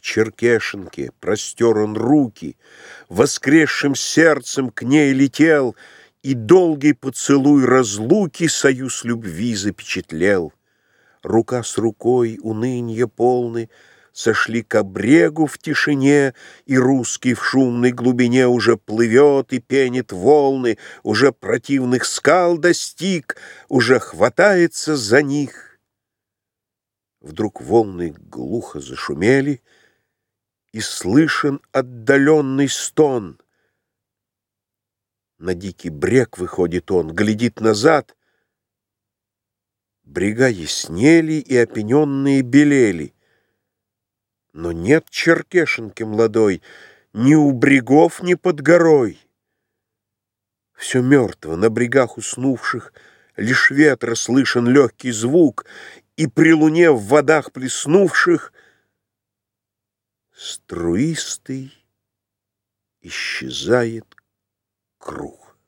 К Черкешенке простер он руки, Воскресшим сердцем к ней летел, И долгий поцелуй разлуки Союз любви запечатлел. Рука с рукой, унынье полны, Сошли к обрегу в тишине, И русский в шумной глубине Уже плывет и пенит волны, Уже противных скал достиг, Уже хватается за них. Вдруг волны глухо зашумели, И слышен отдаленный стон. На дикий брег выходит он, Глядит назад. Брега яснели и опененные белели. Но нет черкешенки молодой Ни у брегов, ни под горой. Все мертво, на брегах уснувших Лишь ветра слышен легкий звук, И при луне в водах плеснувших Струистый исчезает круг.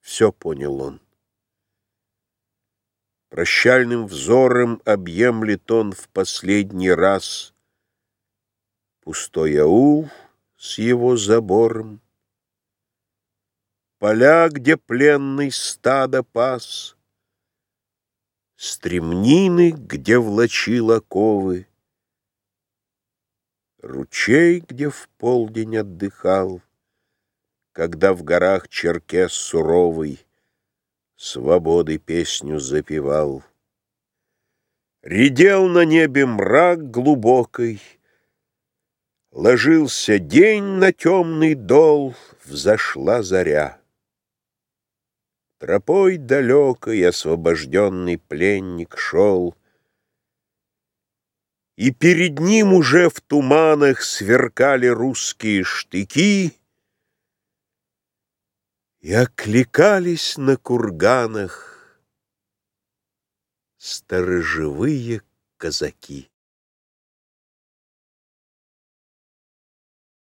Все понял он. Прощальным взором объемлет он в последний раз Пустой аул с его забором, Поля, где пленный стадо пас, Стремнины, где влачил оковы, Ручей, где в полдень отдыхал, Когда в горах черкес суровый свободы песню запевал. Редел на небе мрак глубокий, Ложился день на темный дол, Взошла заря. Тропой далекой освобожденный пленник шел, И перед ним уже в туманах Сверкали русские штыки, и окликались на курганах Сторожевые казаки.